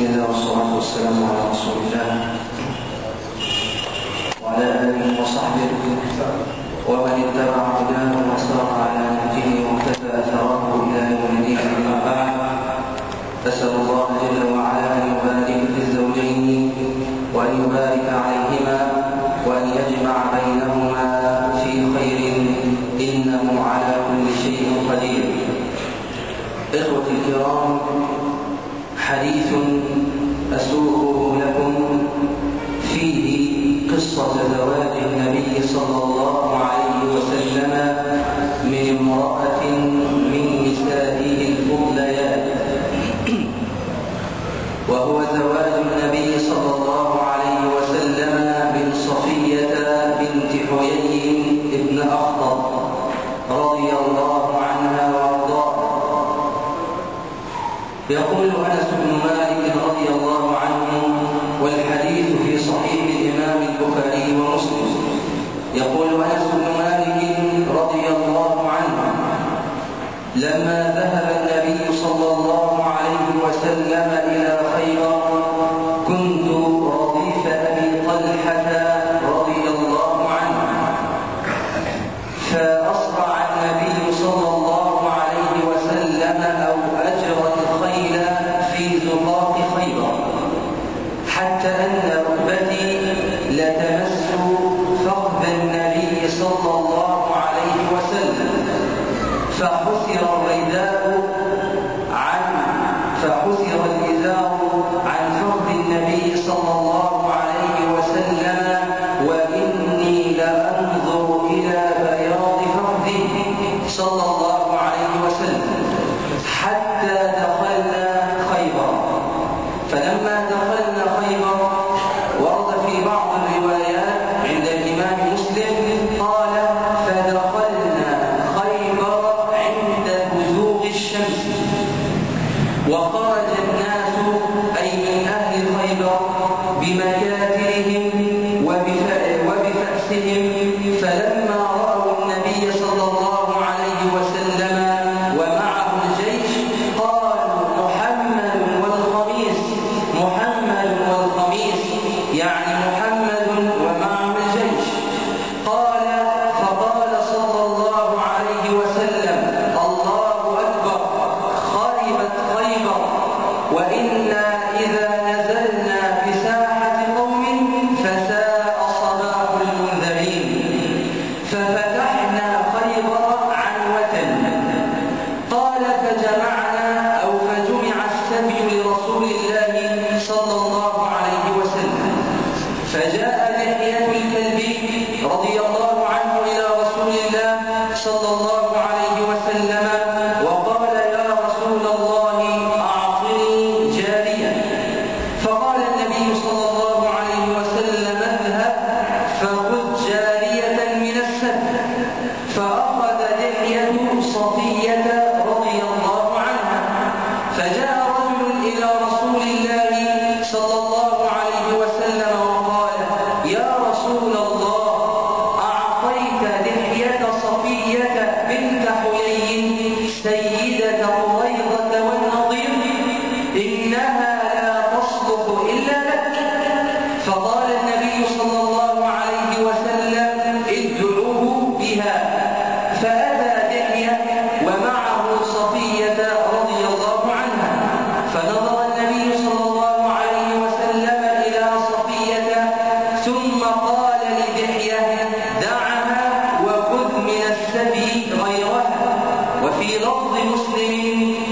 بسم الله والصلاة والسلام على رسول الله وعلى آله وصحبه ومن اتبع هداه وسار على نهجه واهتدى أثره إلى يوم الدين أما بعد أسأل الله جل وعلا أن يبارك في الزوجين وأن يبارك عليهما وأن يجمع بينهما في خير إنه على كل شيء قدير. إخوتي الكرام حديث أسوقه لكم فيه قصة زواج النبي صلى الله عليه وسلم من امرأة من نسائه الفضليات وهو زواج النبي صلى الله عليه وسلم من صفية بنت حيي بن أخطب رضي الله يقول أنس بن مالك في الأرض مسلمين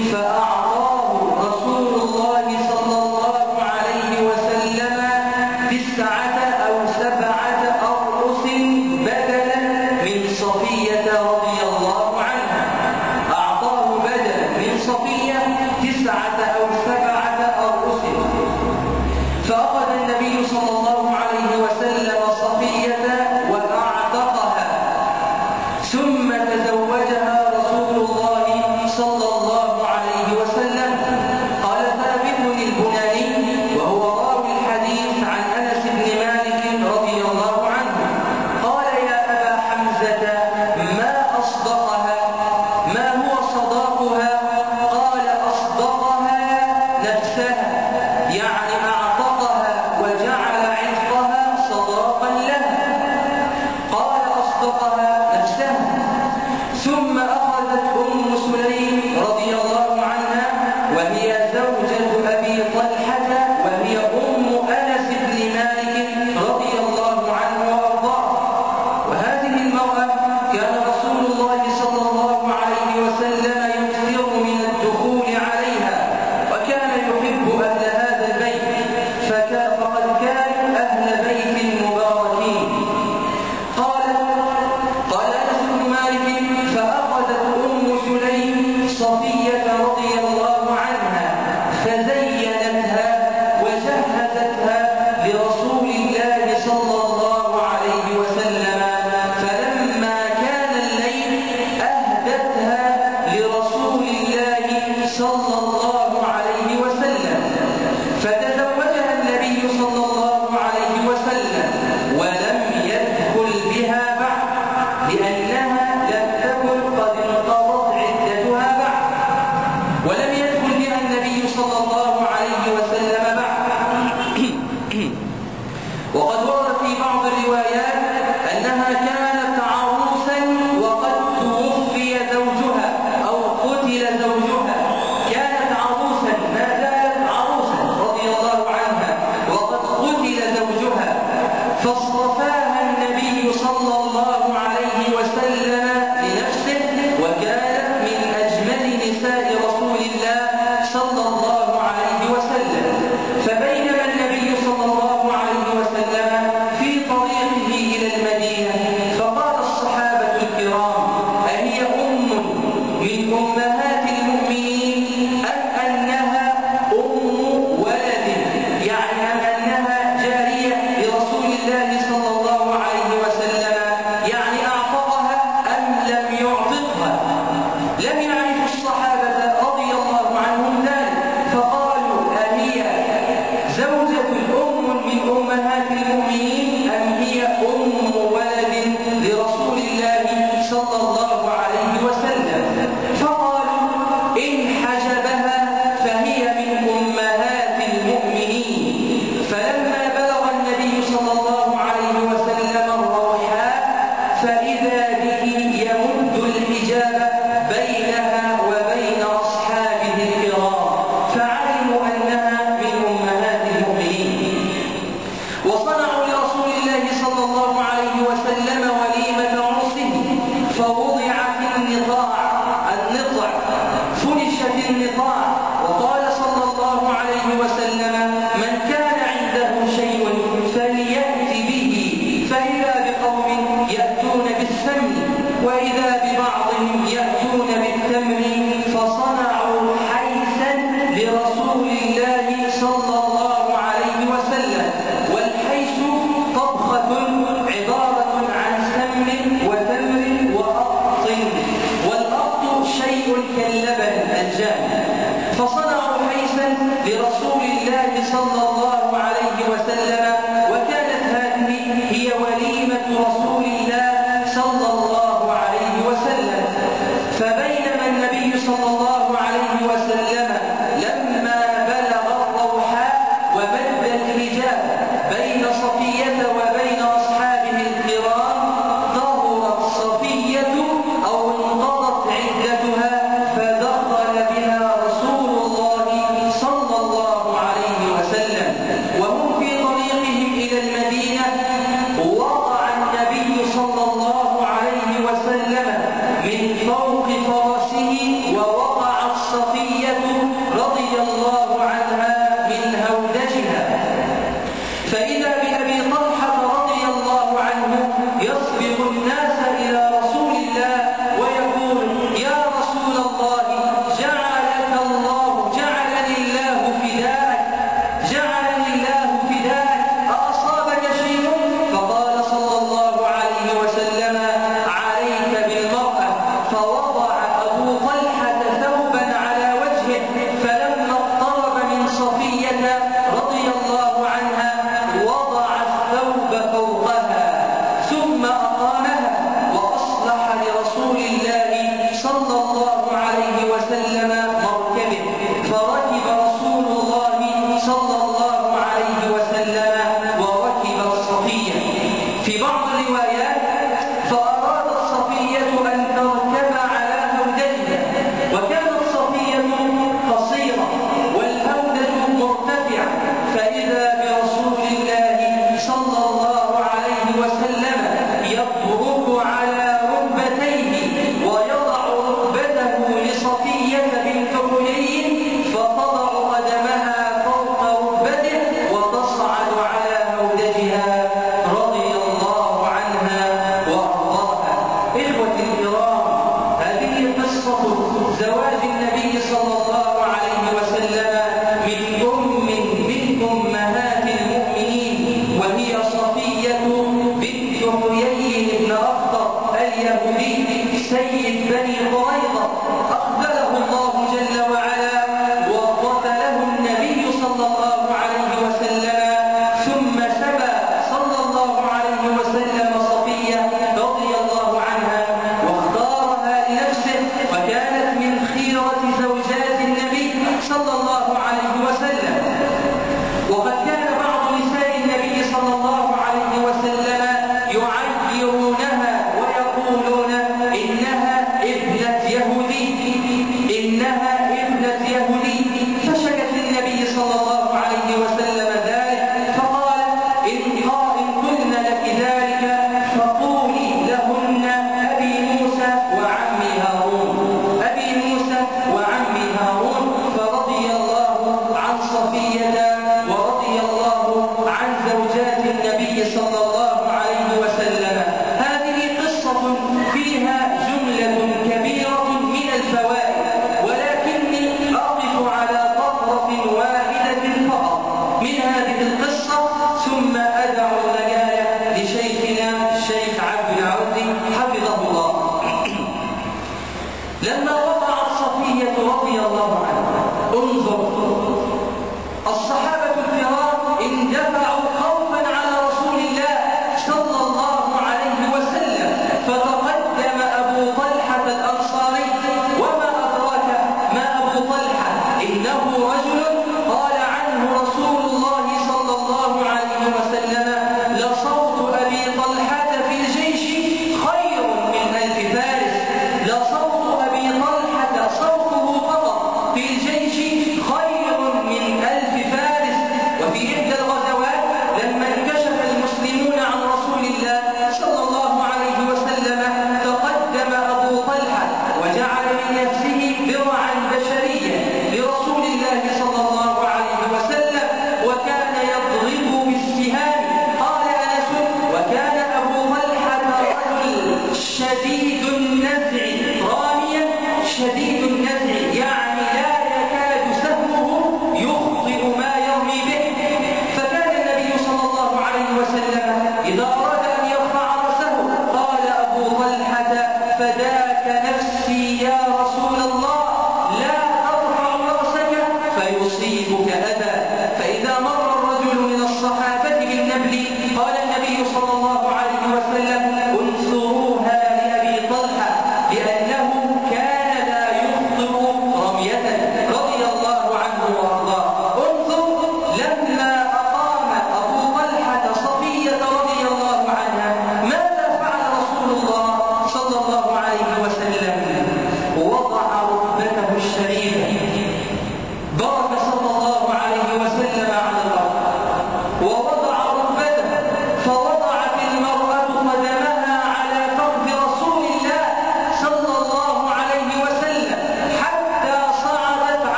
ومنهم أهل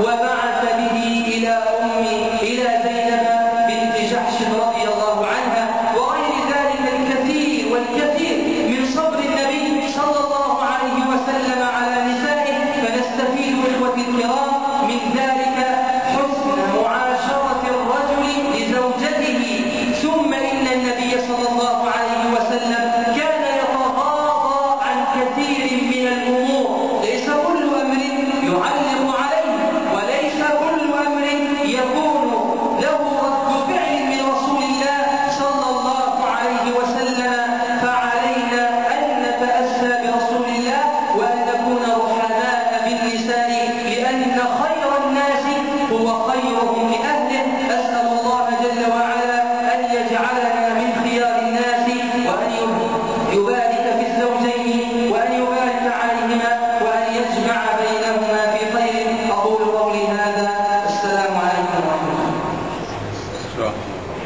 Voilà.